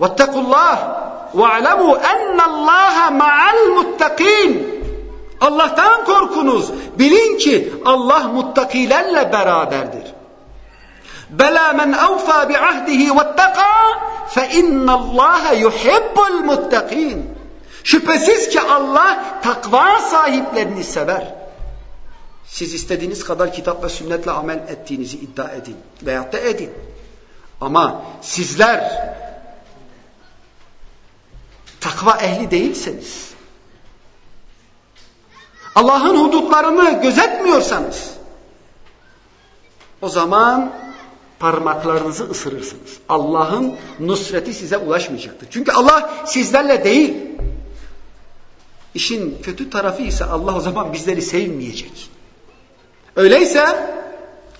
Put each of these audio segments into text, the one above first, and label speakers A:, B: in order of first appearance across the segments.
A: Vettekullah ve alemu ennallaha ma'al muttakin. Allah'tan korkunuz. Bilin ki Allah muttakilerle beraberdir. Bela men evfa bi ahdihi vetteka fe innallaha yuhibbul muttakin. Şüphesiz ki Allah takva sahiplerini sever. Siz istediğiniz kadar kitap ve sünnetle amel ettiğinizi iddia edin. Veyahut da edin. Ama sizler takva ehli değilseniz, Allah'ın hudutlarını gözetmiyorsanız, o zaman parmaklarınızı ısırırsınız. Allah'ın nusreti size ulaşmayacaktır. Çünkü Allah sizlerle değil. İşin kötü tarafı ise Allah o zaman bizleri sevmeyecek. Öyleyse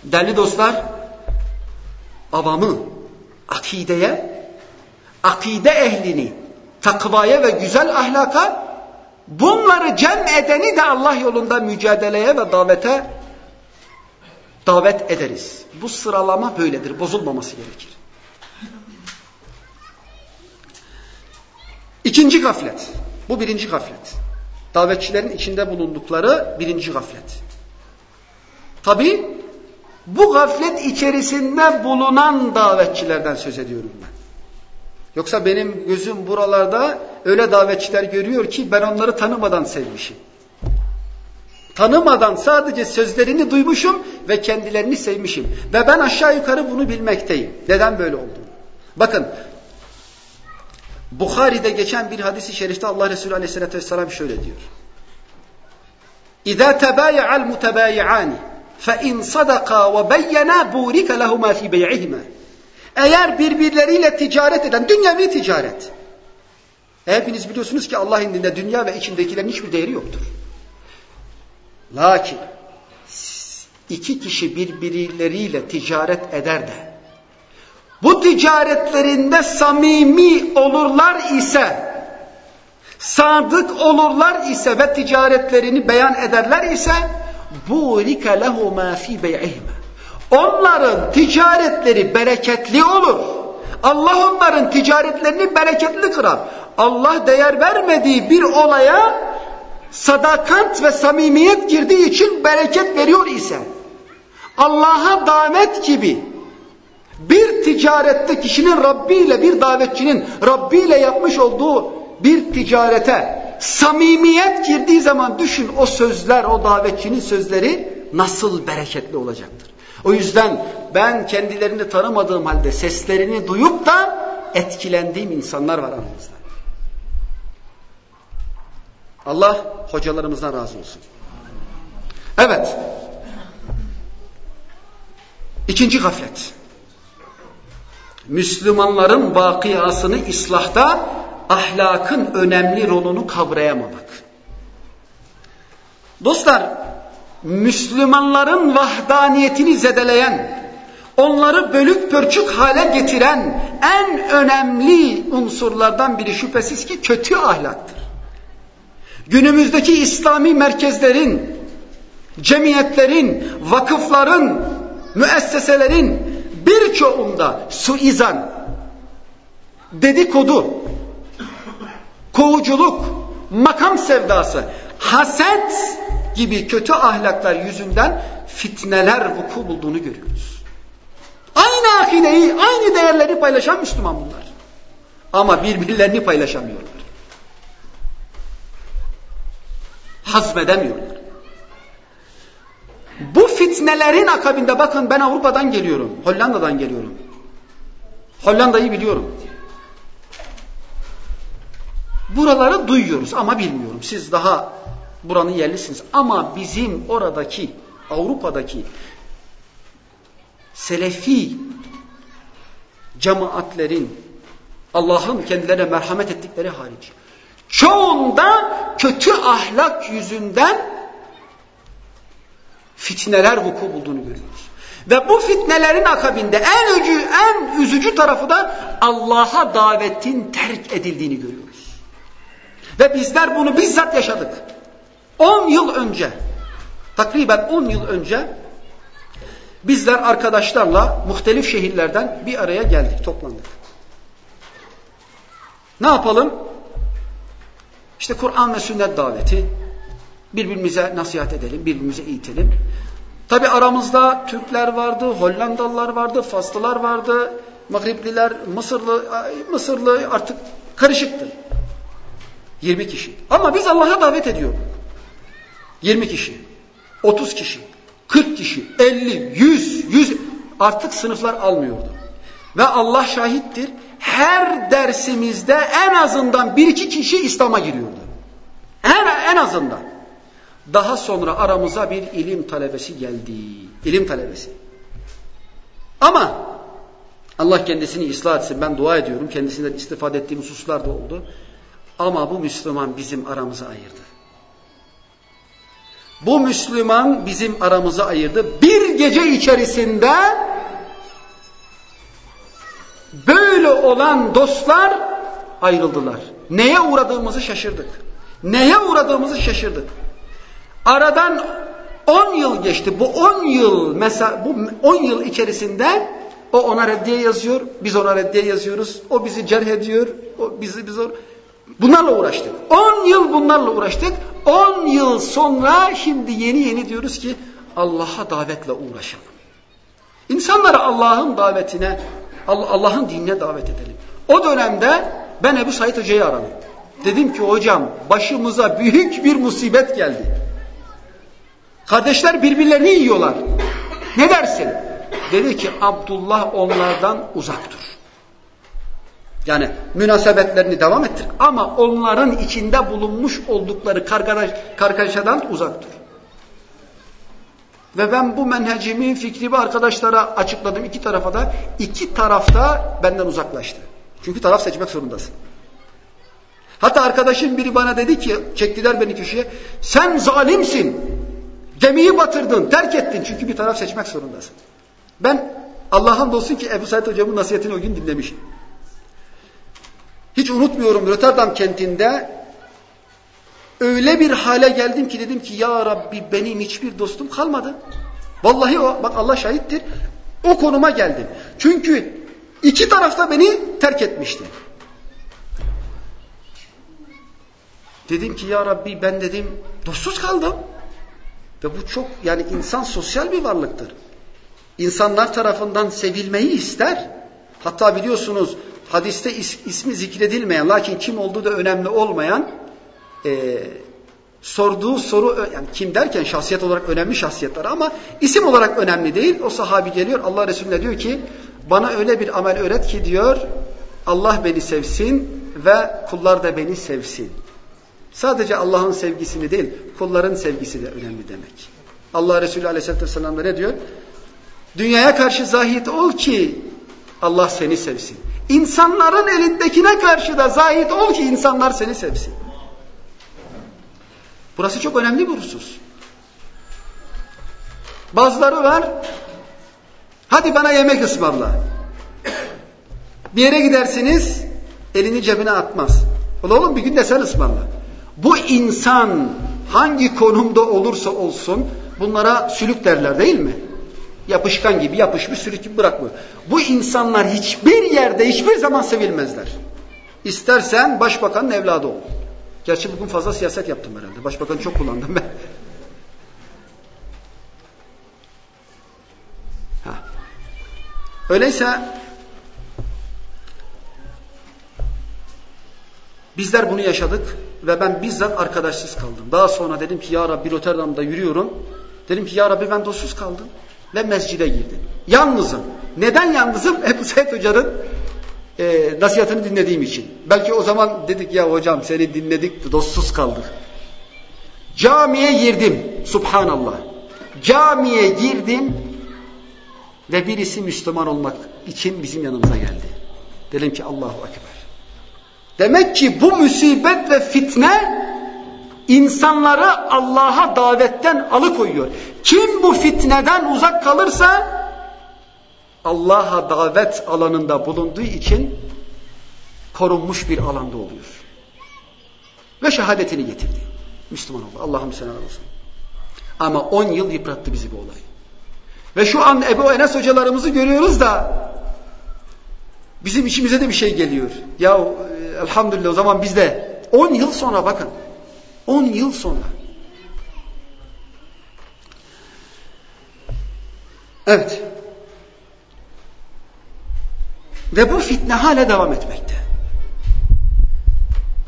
A: değerli dostlar avamı akideye, akide ehlini takvaya ve güzel ahlaka bunları cem edeni de Allah yolunda mücadeleye ve davete davet ederiz. Bu sıralama böyledir. Bozulmaması gerekir. İkinci gaflet. Bu birinci gaflet. Davetçilerin içinde bulundukları birinci gaflet. Tabi bu gaflet içerisinde bulunan davetçilerden söz ediyorum ben. Yoksa benim gözüm buralarda öyle davetçiler görüyor ki ben onları tanımadan sevmişim. Tanımadan sadece sözlerini duymuşum ve kendilerini sevmişim. Ve ben aşağı yukarı bunu bilmekteyim. Neden böyle oldu? Bakın Bukhari'de geçen bir hadisi şerifte Allah Resulü Aleyhisselatü Vesselam şöyle diyor. İza tebayi'al mutebayi'ani فَاِنْ صَدَقَا وَبَيَّنَا بُورِكَ لَهُمَا فِي بَيْعِهِمَا eğer birbirleriyle ticaret eden, dünyevi ticaret. Hepiniz biliyorsunuz ki Allah indinde dünya ve içindekilerin hiçbir değeri yoktur. Lakin iki kişi birbirleriyle ticaret eder de bu ticaretlerinde samimi olurlar ise sadık olurlar ise ve ticaretlerini beyan ederler ise burike lehuma fi bey'ihima. Onların ticaretleri bereketli olur. Allah onların ticaretlerini bereketli kırar. Allah değer vermediği bir olaya sadakat ve samimiyet girdiği için bereket veriyor ise Allah'a davet gibi bir ticarette kişinin Rabbi ile bir davetçinin Rabbi ile yapmış olduğu bir ticarete samimiyet girdiği zaman düşün o sözler, o davetçinin sözleri nasıl bereketli olacaktır. O yüzden ben kendilerini tanımadığım halde seslerini duyup da etkilendiğim insanlar var aramızda. Allah hocalarımızdan razı olsun. Evet. İkinci gaflet. Müslümanların vakiyasını islahta ahlakın önemli rolunu kavrayamamak. Dostlar, Müslümanların vahdaniyetini zedeleyen, onları bölük pörçük hale getiren en önemli unsurlardan biri şüphesiz ki kötü ahlaktır. Günümüzdeki İslami merkezlerin, cemiyetlerin, vakıfların, müesseselerin birçoğunda suizan, dedikodu, kovuculuk, makam sevdası, haset gibi kötü ahlaklar yüzünden fitneler vuku bulduğunu görüyoruz. Aynı akideyi, aynı değerleri paylaşan Müslüman bunlar. Ama birbirlerini paylaşamıyorlar. Hazmedemiyorlar. Bu fitnelerin akabinde bakın ben Avrupa'dan geliyorum. Hollanda'dan geliyorum. Hollanda'yı biliyorum. Buraları duyuyoruz ama bilmiyorum. Siz daha buranın yerlisiniz. Ama bizim oradaki, Avrupa'daki Selefi cemaatlerin Allah'ın kendilerine merhamet ettikleri hariç çoğunda kötü ahlak yüzünden fitneler vuku bulduğunu görüyoruz. Ve bu fitnelerin akabinde en öcü, en üzücü tarafı da Allah'a davetin terk edildiğini görüyoruz. Ve bizler bunu bizzat yaşadık. 10 yıl önce, takriben 10 yıl önce bizler arkadaşlarla muhtelif şehirlerden bir araya geldik, toplandık. Ne yapalım? İşte Kur'an ve sünnet daveti. Birbirimize nasihat edelim, birbirimize eğitelim. Tabi aramızda Türkler vardı, Hollandalılar vardı, Faslılar vardı, Magribliler, Mısırlı, Mısırlı artık karışıktı. 20 kişi. Ama biz Allah'a davet ediyorduk. 20 kişi, 30 kişi, 40 kişi, 50, 100, 100 artık sınıflar almıyordu. Ve Allah şahittir her dersimizde en azından bir iki kişi İslam'a giriyordu. En, en azından. Daha sonra aramıza bir ilim talebesi geldi. İlim talebesi. Ama Allah kendisini ıslah etsin. Ben dua ediyorum. Kendisinden istifade ettiğim hususlar da oldu. Ama bu Müslüman bizim aramızı ayırdı. Bu Müslüman bizim aramızı ayırdı. Bir gece içerisinde böyle olan dostlar ayrıldılar. Neye uğradığımızı şaşırdık. Neye uğradığımızı şaşırdık. Aradan 10 yıl geçti. Bu 10 yıl mesela bu 10 yıl içerisinde o ona reddiye yazıyor, biz ona reddiye yazıyoruz. O bizi cerh ediyor, o bizi biz or Bunlarla uğraştık. 10 yıl bunlarla uğraştık. 10 yıl sonra şimdi yeni yeni diyoruz ki Allah'a davetle uğraşalım. İnsanları Allah'ın davetine, Allah'ın dinine davet edelim. O dönemde ben Ebu Said Hoca'yı aradım. Dedim ki hocam başımıza büyük bir musibet geldi. Kardeşler birbirlerini yiyorlar. Ne dersin? Dedi ki Abdullah onlardan uzak dur. Yani münasebetlerini devam ettir. Ama onların içinde bulunmuş oldukları kargaşadan uzak dur. Ve ben bu menhecimi, fikrimi arkadaşlara açıkladım iki tarafa da. iki tarafta benden uzaklaştı. Çünkü taraf seçmek zorundasın. Hatta arkadaşım biri bana dedi ki, çektiler beni köşeye, sen zalimsin, gemiyi batırdın, terk ettin çünkü bir taraf seçmek zorundasın. Ben Allah'ın olsun ki Ebu Said hocamın nasihatini o gün dinlemişim. Hiç unutmuyorum Rotterdam kentinde öyle bir hale geldim ki dedim ki ya Rabbi benim hiçbir dostum kalmadı. Vallahi o bak Allah şahittir. O konuma geldim. Çünkü iki tarafta beni terk etmişti. Dedim ki ya Rabbi ben dedim dostsuz kaldım. Ve bu çok yani insan sosyal bir varlıktır. İnsanlar tarafından sevilmeyi ister. Hatta biliyorsunuz hadiste is, ismi zikredilmeyen lakin kim olduğu da önemli olmayan e, sorduğu soru yani kim derken şahsiyet olarak önemli şahsiyetler ama isim olarak önemli değil. O sahabi geliyor Allah Resulüne diyor ki bana öyle bir amel öğret ki diyor Allah beni sevsin ve kullar da beni sevsin. Sadece Allah'ın sevgisini değil kulların sevgisi de önemli demek. Allah Resulü Aleyhisselatü Vesselam ne diyor? Dünyaya karşı zahit ol ki Allah seni sevsin. İnsanların elindekine karşı da zahit ol ki insanlar seni sevsin. Burası çok önemli bir husus. Bazıları var, hadi bana yemek ısmarla. Bir yere gidersiniz, elini cebine atmaz. Ola oğlum bir gün de sen ısmarla. Bu insan hangi konumda olursa olsun bunlara sülük derler değil mi? Yapışkan gibi yapışmış gibi bırakmıyor. Bu insanlar hiçbir yerde hiçbir zaman sevilmezler. İstersen başbakanın evladı ol. Gerçi bugün fazla siyaset yaptım herhalde. Başbakan çok kullandım ben. Ha. Öyleyse bizler bunu yaşadık ve ben bizzat arkadaşsız kaldım. Daha sonra dedim ki ya Rabbi Rotterdam'da yürüyorum. Dedim ki ya Rabbi ben dostsuz kaldım ve mescide girdim. Yalnızım. Neden yalnızım? Ebu Said Hoca'nın e, nasihatini dinlediğim için. Belki o zaman dedik ya hocam seni dinledik dostsuz kaldık. Camiye girdim. Subhanallah. Camiye girdim ve birisi Müslüman olmak için bizim yanımıza geldi. Dedim ki Allahu Ekber. Demek ki bu musibet ve fitne insanları Allah'a davetten alıkoyuyor. Kim bu fitneden uzak kalırsa Allah'a davet alanında bulunduğu için korunmuş bir alanda oluyor. Ve şehadetini getirdi. Müslüman oldu. Allah'ım sen olsun. Ama 10 yıl yıprattı bizi bu olay. Ve şu an Ebu Enes hocalarımızı görüyoruz da bizim içimize de bir şey geliyor. Ya elhamdülillah o zaman biz de 10 yıl sonra bakın 10 yıl sonra Evet. Ve bu fitne hala devam etmekte.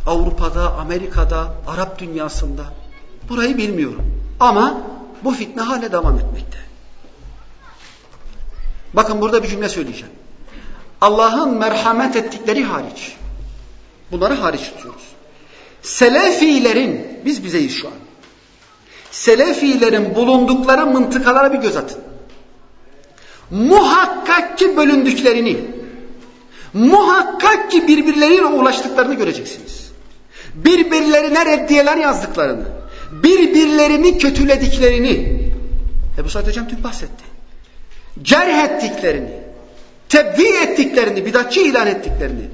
A: Avrupa'da, Amerika'da, Arap dünyasında. Burayı bilmiyorum. Ama bu fitne hala devam etmekte. Bakın burada bir cümle söyleyeceğim. Allah'ın merhamet ettikleri hariç. Bunları hariç tutuyoruz. Selefilerin, biz bizeyiz şu an. Selefilerin bulundukları mıntıkalara bir göz atın. Muhakkak ki bölündüklerini, muhakkak ki birbirleriyle ulaştıklarını göreceksiniz. Birbirlerine reddiyeler yazdıklarını, birbirlerini kötülediklerini, Ebu Said Hocam tüm bahsetti. Cerh ettiklerini, tebvi ettiklerini, bidatçı ilan ettiklerini,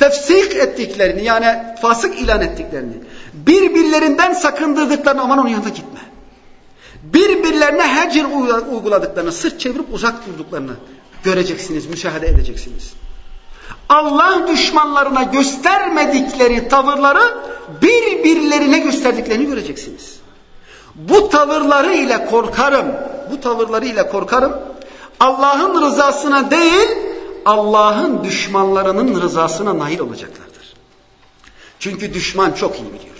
A: tefsik ettiklerini yani fasık ilan ettiklerini, birbirlerinden sakındırdıklarını aman onun yanına gitme. Birbirlerine hecir uyguladıklarını, sırt çevirip uzak durduklarını göreceksiniz, müşahede edeceksiniz. Allah düşmanlarına göstermedikleri tavırları birbirlerine gösterdiklerini göreceksiniz. Bu tavırları ile korkarım, bu tavırları ile korkarım. Allah'ın rızasına değil, Allah'ın düşmanlarının rızasına nail olacaklardır. Çünkü düşman çok iyi biliyor.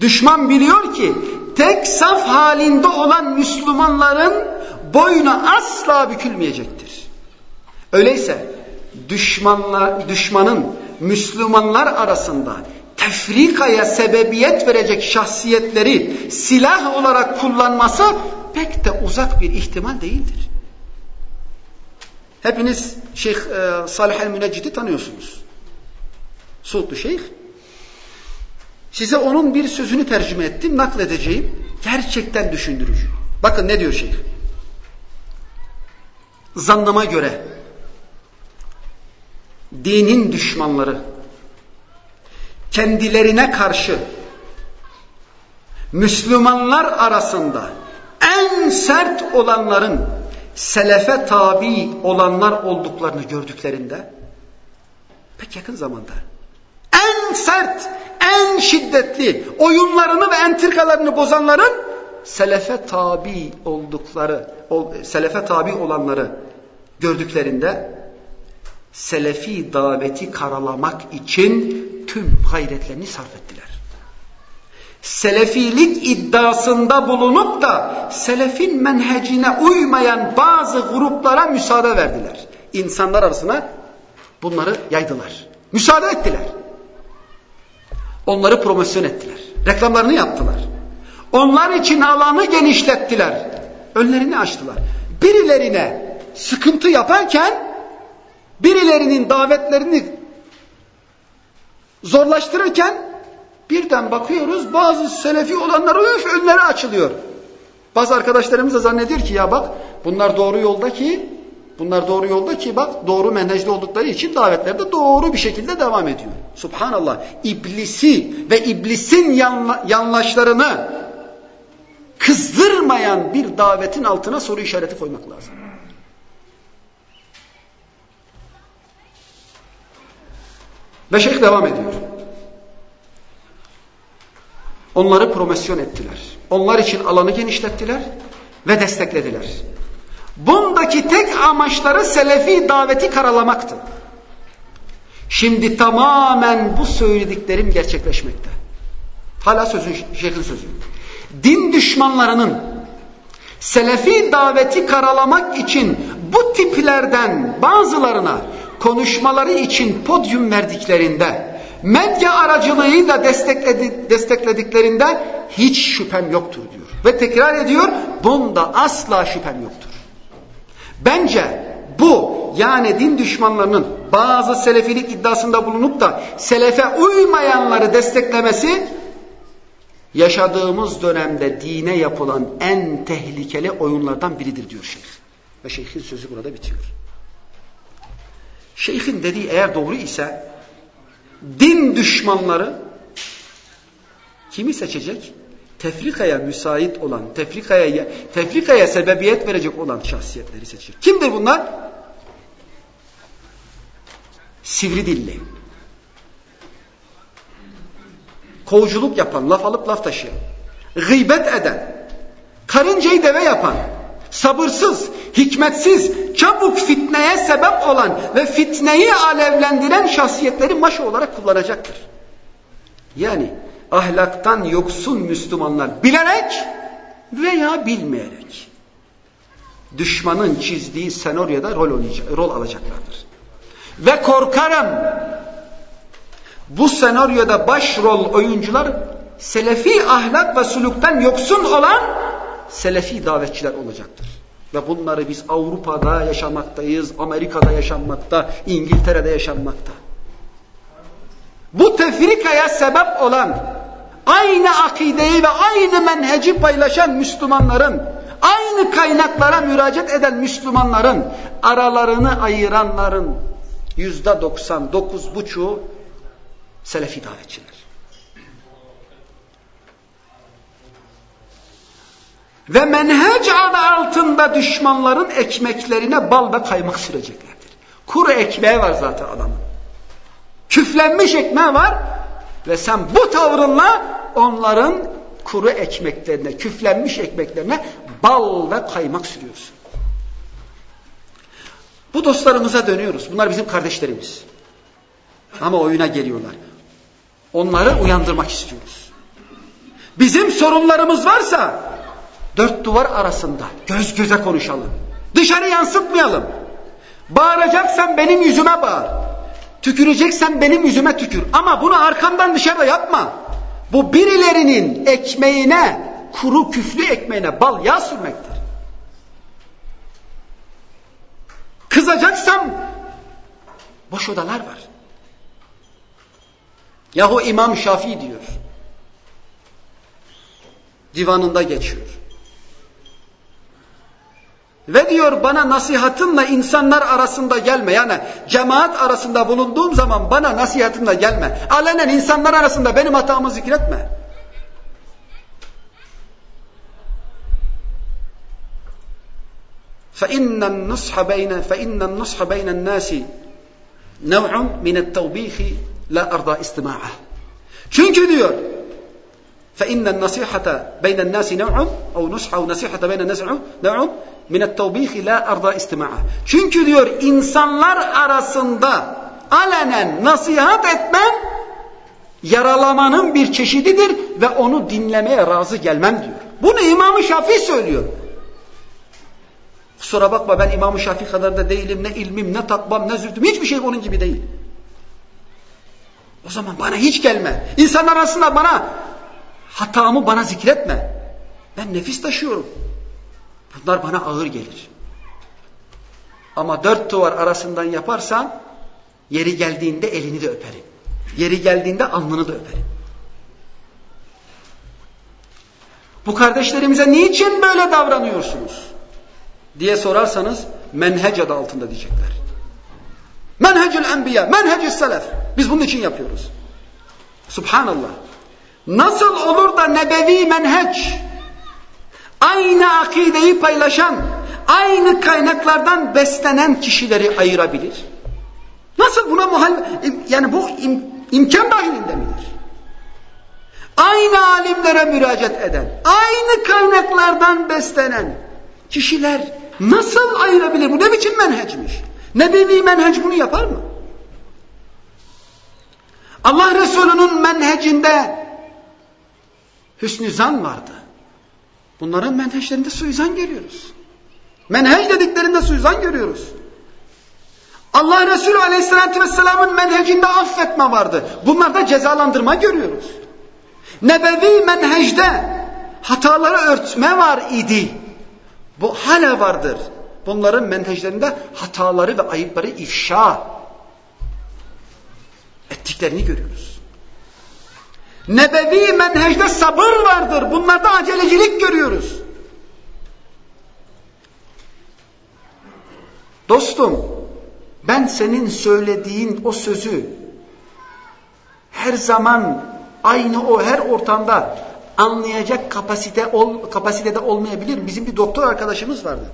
A: Düşman biliyor ki tek saf halinde olan Müslümanların boynu asla bükülmeyecektir. Öyleyse düşmanlar, düşmanın Müslümanlar arasında tefrikaya sebebiyet verecek şahsiyetleri silah olarak kullanması pek de uzak bir ihtimal değildir. Hepiniz Şeyh e, Salih el-Müneccid'i tanıyorsunuz. Suudlu Şeyh. Size onun bir sözünü tercüme ettim, nakledeceğim. Gerçekten düşündürücü. Bakın ne diyor şeyh. Zannıma göre dinin düşmanları kendilerine karşı Müslümanlar arasında en sert olanların selefe tabi olanlar olduklarını gördüklerinde pek yakın zamanda en sert, en şiddetli oyunlarını ve entrikalarını bozanların selefe tabi oldukları, selefe tabi olanları gördüklerinde selefi daveti karalamak için tüm gayretlerini sarf ettiler. Selefilik iddiasında bulunup da selefin menhecine uymayan bazı gruplara müsaade verdiler. İnsanlar arasına bunları yaydılar. Müsaade ettiler. Onları promosyon ettiler. Reklamlarını yaptılar. Onlar için alanı genişlettiler. Önlerini açtılar. Birilerine sıkıntı yaparken birilerinin davetlerini zorlaştırırken birden bakıyoruz bazı selefi olanlar üf önleri açılıyor. Bazı arkadaşlarımız da zannediyor ki ya bak bunlar doğru yolda ki Bunlar doğru yolda ki bak doğru menhecde oldukları için davetlerde doğru bir şekilde devam ediyor. Subhanallah. İblisi ve iblisin yanla, yanlaşlarını kızdırmayan bir davetin altına soru işareti koymak lazım. Ve şeyh devam ediyor. Onları promosyon ettiler. Onlar için alanı genişlettiler ve desteklediler. Bundaki tek amaçları selefi daveti karalamaktı. Şimdi tamamen bu söylediklerim gerçekleşmekte. Hala sözün, şeyhin sözü. Din düşmanlarının selefi daveti karalamak için bu tiplerden bazılarına konuşmaları için podyum verdiklerinde, medya aracılığıyla destekledi, desteklediklerinde hiç şüphem yoktur diyor. Ve tekrar ediyor, bunda asla şüphem yoktur. Bence bu yani din düşmanlarının bazı selefilik iddiasında bulunup da selefe uymayanları desteklemesi yaşadığımız dönemde dine yapılan en tehlikeli oyunlardan biridir diyor şeyh. Ve şeyhin sözü burada bitiyor. Şeyhin dediği eğer doğru ise din düşmanları kimi seçecek? Tefrikaya müsait olan, tefrikaya, tefrikaya sebebiyet verecek olan şahsiyetleri seçecek. Kimdir bunlar? Sivri dilli. Kovuculuk yapan, laf alıp laf taşıyan, gıybet eden, karıncayı deve yapan, sabırsız, hikmetsiz, çabuk fitneye sebep olan ve fitneyi alevlendiren şahsiyetleri maşa olarak kullanacaktır. Yani ahlaktan yoksun Müslümanlar bilerek veya bilmeyerek düşmanın çizdiği senaryoda rol, rol alacaklardır. Ve korkarım bu senaryoda başrol oyuncular selefi ahlak ve suluktan yoksun olan selefi davetçiler olacaktır. Ve bunları biz Avrupa'da yaşamaktayız, Amerika'da yaşanmakta, İngiltere'de yaşanmakta. Bu tefrikaya sebep olan, aynı akideyi ve aynı menheci paylaşan Müslümanların, aynı kaynaklara müracaat eden Müslümanların, aralarını ayıranların yüzde doksan dokuz buçuğu Selefi davetçiler. Ve menhec adı altında düşmanların ekmeklerine bal ve kaymak süreceklerdir. Kuru ekmeği var zaten adamın. Küflenmiş ekmeği var ve sen bu tavrınla onların kuru ekmeklerine, küflenmiş ekmeklerine bal ve kaymak sürüyorsun. Bu dostlarımıza dönüyoruz. Bunlar bizim kardeşlerimiz. Ama oyuna geliyorlar. Onları uyandırmak istiyoruz. Bizim sorunlarımız varsa dört duvar arasında göz göze konuşalım. Dışarı yansıtmayalım. Bağıracaksan benim yüzüme bağır. Tüküreceksen benim yüzüme tükür. Ama bunu arkamdan dışarıda yapma. Bu birilerinin ekmeğine, kuru küflü ekmeğine bal yağ sürmektir. Kızacaksam boş odalar var. Yahu İmam Şafii diyor. Divanında geçiyor. Ve diyor bana nasihatınla insanlar arasında gelme. Yani cemaat arasında bulunduğum zaman bana nasihatınla gelme. Alenen insanlar arasında benim hatamı zikretme. فإن النصح بين فإن النصح بين الناس نوع من التوبيخ لا أرضى استماعه. Çünkü diyor فإن النصيحة بين الناس نوع أو نصح أو نصيحة بين الناس نوع minet tevbih ila arda istima'a. Çünkü diyor insanlar arasında alenen nasihat etmem yaralamanın bir çeşididir ve onu dinlemeye razı gelmem diyor. Bunu İmam-ı Şafii söylüyor. Kusura bakma ben İmam-ı Şafii kadar da değilim. Ne ilmim, ne takvam, ne zühdüm. Hiçbir şey onun gibi değil. O zaman bana hiç gelme. İnsanlar arasında bana hatamı bana zikretme. Ben nefis taşıyorum. Bunlar bana ağır gelir. Ama dört duvar arasından yaparsan yeri geldiğinde elini de öperim. Yeri geldiğinde alnını da öperim. Bu kardeşlerimize niçin böyle davranıyorsunuz? diye sorarsanız menhec adı altında diyecekler. Menhecül enbiya, menhecül selef. Biz bunun için yapıyoruz. Subhanallah. Nasıl olur da nebevi menheç aynı akideyi paylaşan, aynı kaynaklardan beslenen kişileri ayırabilir? Nasıl buna muhal yani bu im, imkan dahilinde midir? Aynı alimlere müracaat eden, aynı kaynaklardan beslenen kişiler nasıl ayırabilir? Bu ne biçim menhecmiş? Nebevi menhec bunu yapar mı? Allah Resulü'nün menhecinde hüsnü zan vardı. Bunların menheçlerinde suizan görüyoruz. Menhec dediklerinde suizan görüyoruz. Allah Resulü Aleyhisselatü Vesselam'ın menhecinde affetme vardı. Bunlarda cezalandırma görüyoruz. Nebevi menhecde hataları örtme var idi. Bu hala vardır. Bunların menheclerinde hataları ve ayıpları ifşa ettiklerini görüyoruz. Nebevi menhecde sabır vardır. Bunlarda acelecilik görüyoruz. Dostum, ben senin söylediğin o sözü her zaman aynı o her ortamda anlayacak kapasite ol, kapasitede olmayabilir. Bizim bir doktor arkadaşımız vardı.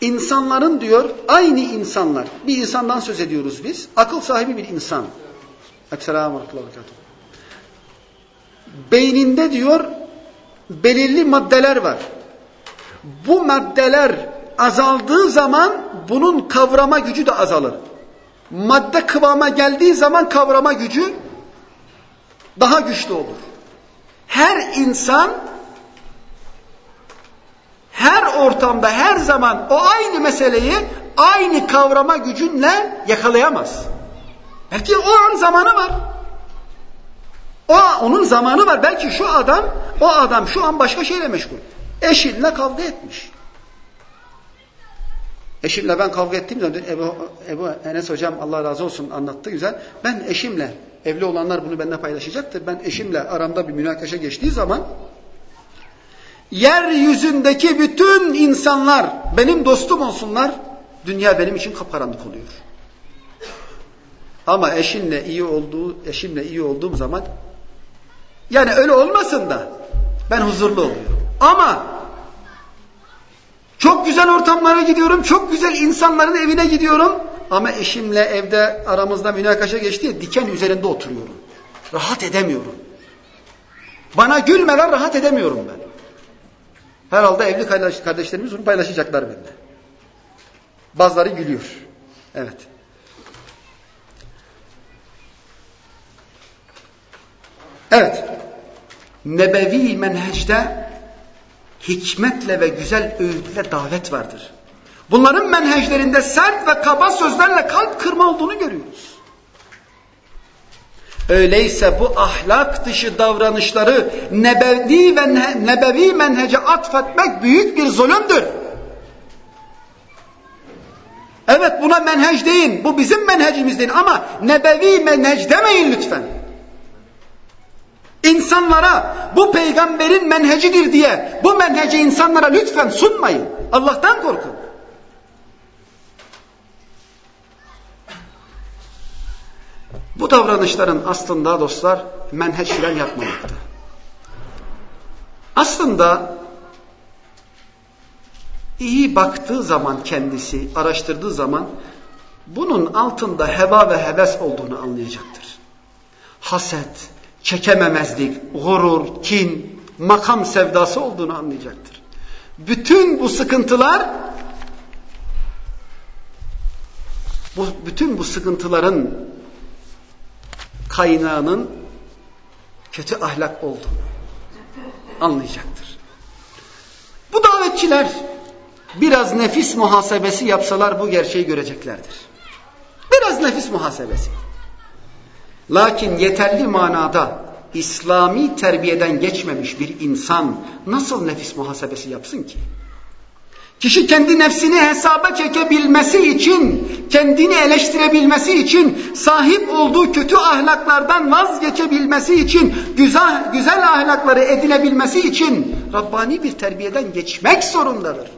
A: İnsanların diyor aynı insanlar bir insandan söz ediyoruz biz akıl sahibi bir insan Esselamu Aleykum Beyninde diyor belirli maddeler var. Bu maddeler azaldığı zaman bunun kavrama gücü de azalır. Madde kıvama geldiği zaman kavrama gücü daha güçlü olur. Her insan her ortamda her zaman o aynı meseleyi aynı kavrama gücünle yakalayamaz. Belki o an zamanı var. O onun zamanı var. Belki şu adam, o adam şu an başka şeyle meşgul. Eşinle kavga etmiş. Eşimle ben kavga ettiğim zaman Ebu, Ebu Enes hocam Allah razı olsun anlattı güzel. Ben eşimle, evli olanlar bunu benimle paylaşacaktır. Ben eşimle aramda bir münakaşa geçtiği zaman yeryüzündeki bütün insanlar benim dostum olsunlar, dünya benim için kapkaranlık oluyor. Ama eşinle iyi olduğu, eşimle iyi olduğum zaman yani öyle olmasın da ben huzurlu oluyorum. Ama çok güzel ortamlara gidiyorum, çok güzel insanların evine gidiyorum ama eşimle evde aramızda münakaşa geçti diken üzerinde oturuyorum. Rahat edemiyorum. Bana gülmeden rahat edemiyorum ben. Herhalde evli kardeşlerimiz bunu paylaşacaklar benimle. Bazıları gülüyor. Evet. Evet. Nebevi menhecde hikmetle ve güzel öğütle davet vardır. Bunların menheclerinde sert ve kaba sözlerle kalp kırma olduğunu görüyoruz. Öyleyse bu ahlak dışı davranışları nebevi ve nebevi menhece atfetmek büyük bir zulümdür. Evet buna menhec deyin. Bu bizim menhecimiz deyin ama nebevi menhec demeyin lütfen. İnsanlara bu peygamberin menhecidir diye bu menheci insanlara lütfen sunmayın. Allah'tan korkun. Bu davranışların aslında dostlar menheç filan. Aslında iyi baktığı zaman kendisi, araştırdığı zaman bunun altında heva ve heves olduğunu anlayacaktır. Haset, çekememezlik, gurur, kin, makam sevdası olduğunu anlayacaktır. Bütün bu sıkıntılar bu, bütün bu sıkıntıların kaynağının kötü ahlak olduğunu anlayacaktır. Bu davetçiler biraz nefis muhasebesi yapsalar bu gerçeği göreceklerdir. Biraz nefis muhasebesi. Lakin yeterli manada İslami terbiyeden geçmemiş bir insan nasıl nefis muhasebesi yapsın ki? Kişi kendi nefsini hesaba çekebilmesi için, kendini eleştirebilmesi için, sahip olduğu kötü ahlaklardan vazgeçebilmesi için, güzel, güzel ahlakları edinebilmesi için Rabbani bir terbiyeden geçmek zorundadır.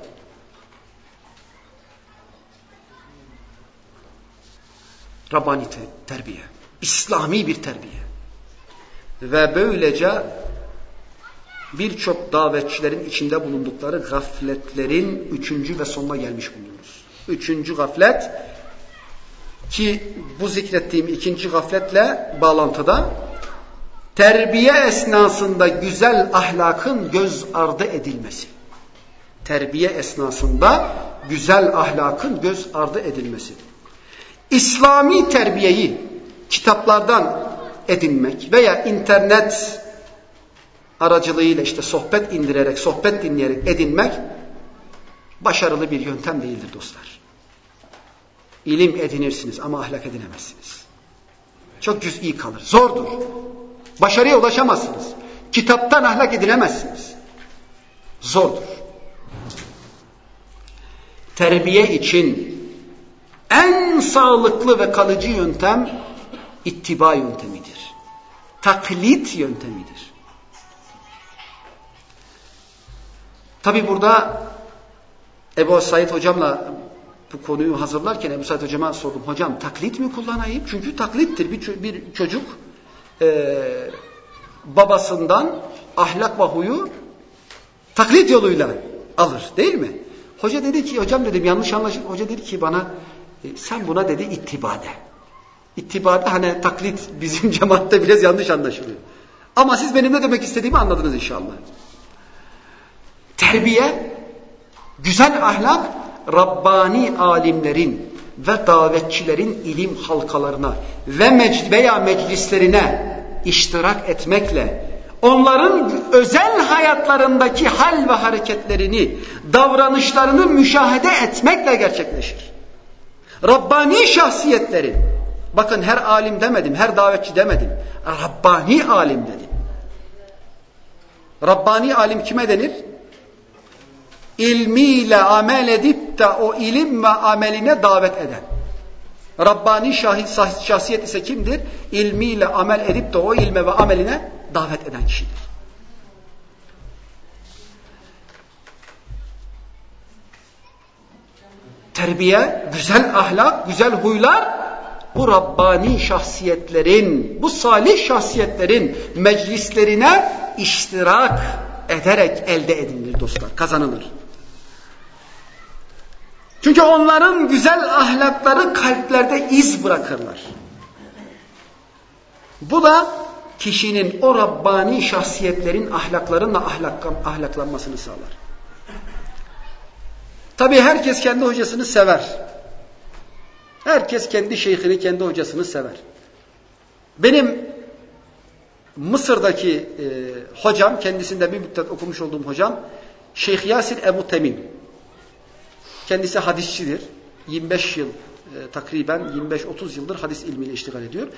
A: Rabbani te terbiye. İslami bir terbiye. Ve böylece birçok davetçilerin içinde bulundukları gafletlerin üçüncü ve sonuna gelmiş bulunuyoruz. Üçüncü gaflet ki bu zikrettiğim ikinci gafletle bağlantıda terbiye esnasında güzel ahlakın göz ardı edilmesi. Terbiye esnasında güzel ahlakın göz ardı edilmesi. İslami terbiyeyi kitaplardan edinmek veya internet aracılığıyla işte sohbet indirerek, sohbet dinleyerek edinmek başarılı bir yöntem değildir dostlar. İlim edinirsiniz ama ahlak edinemezsiniz. Çok cüz'i kalır. Zordur. Başarıya ulaşamazsınız. Kitaptan ahlak edinemezsiniz. Zordur. Terbiye için en sağlıklı ve kalıcı yöntem ittiba yöntemidir. Taklit yöntemidir. Tabi burada Ebu Said hocamla bu konuyu hazırlarken Ebu Said hocama sordum. Hocam taklit mi kullanayım? Çünkü taklittir. Bir, bir çocuk e, babasından ahlak ve huyu taklit yoluyla alır. Değil mi? Hoca dedi ki hocam dedim yanlış anlaşıldı. Hoca dedi ki bana e, sen buna dedi ittiba de. İtibada hani taklit bizim cemaatte biraz yanlış anlaşılıyor. Ama siz benim ne demek istediğimi anladınız inşallah. Terbiye, güzel ahlak, Rabbani alimlerin ve davetçilerin ilim halkalarına ve mec veya meclislerine iştirak etmekle onların özel hayatlarındaki hal ve hareketlerini, davranışlarını müşahede etmekle gerçekleşir. Rabbani şahsiyetlerin, bakın her alim demedim, her davetçi demedim, Rabbani alim dedim. Rabbani alim kime denir? ilmiyle amel edip de o ilim ve ameline davet eden. Rabbani şahit, şahsiyet ise kimdir? İlmiyle amel edip de o ilme ve ameline davet eden kişidir. Terbiye, güzel ahlak, güzel huylar bu Rabbani şahsiyetlerin, bu salih şahsiyetlerin meclislerine iştirak ederek elde edilir dostlar, kazanılır. Çünkü onların güzel ahlakları kalplerde iz bırakırlar. Bu da kişinin o Rabbani şahsiyetlerin ahlaklarınla ahlaklanmasını sağlar. Tabi herkes kendi hocasını sever. Herkes kendi şeyhini, kendi hocasını sever. Benim Mısır'daki e, hocam, kendisinde bir müddet okumuş olduğum hocam, Şeyh Yasir Ebu Temim. Kendisi hadisçidir. 25 yıl e, takriben 25-30 yıldır hadis ilmiyle iştigal ediyor.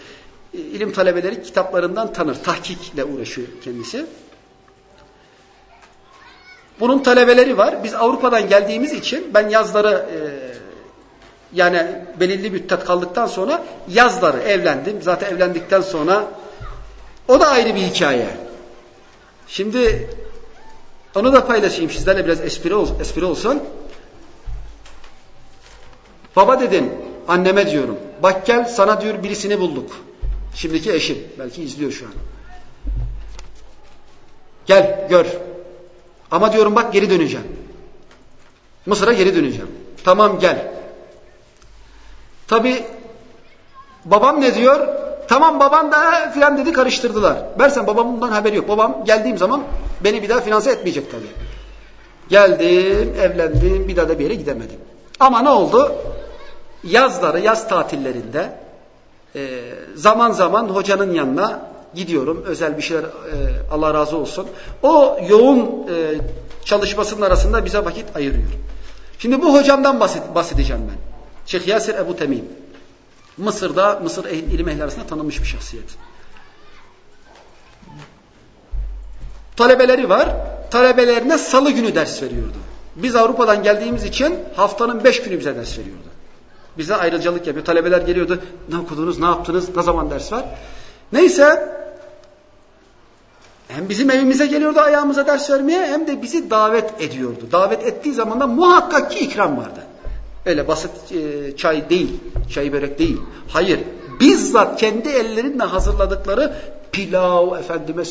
A: E, ilim talebeleri kitaplarından tanır. Tahkikle uğraşıyor kendisi. Bunun talebeleri var. Biz Avrupa'dan geldiğimiz için ben yazları e, yani belirli müddet kaldıktan sonra yazları evlendim. Zaten evlendikten sonra o da ayrı bir hikaye. Şimdi onu da paylaşayım sizlerle biraz espri, ol, espri olsun. Baba dedim anneme diyorum. Bak gel sana diyor birisini bulduk. Şimdiki eşim. Belki izliyor şu an. Gel gör. Ama diyorum bak geri döneceğim. Mısır'a geri döneceğim. Tamam gel. Tabi babam ne diyor? Tamam baban da filan dedi karıştırdılar. Versen babamın bundan haberi yok. Babam geldiğim zaman beni bir daha finanse etmeyecek tabi. Geldim, evlendim, bir daha da bir yere gidemedim. Ama ne oldu? yazları, yaz tatillerinde e, zaman zaman hocanın yanına gidiyorum. Özel bir şeyler e, Allah razı olsun. O yoğun e, çalışmasının arasında bize vakit ayırıyor. Şimdi bu hocamdan bahsedeceğim ben. Şeyh Yasir Ebu Temim. Mısır'da, Mısır ilim ehli arasında tanınmış bir şahsiyet. Talebeleri var. Talebelerine salı günü ders veriyordu. Biz Avrupa'dan geldiğimiz için haftanın beş günü bize ders veriyordu. Bize ayrıcalık yapıyor. Talebeler geliyordu. Ne okudunuz, ne yaptınız, ne zaman ders var? Neyse hem bizim evimize geliyordu ayağımıza ders vermeye hem de bizi davet ediyordu. Davet ettiği zaman da muhakkak ki ikram vardı. Öyle basit e, çay değil, çay börek değil. Hayır, bizzat kendi ellerinle hazırladıkları pilav efendime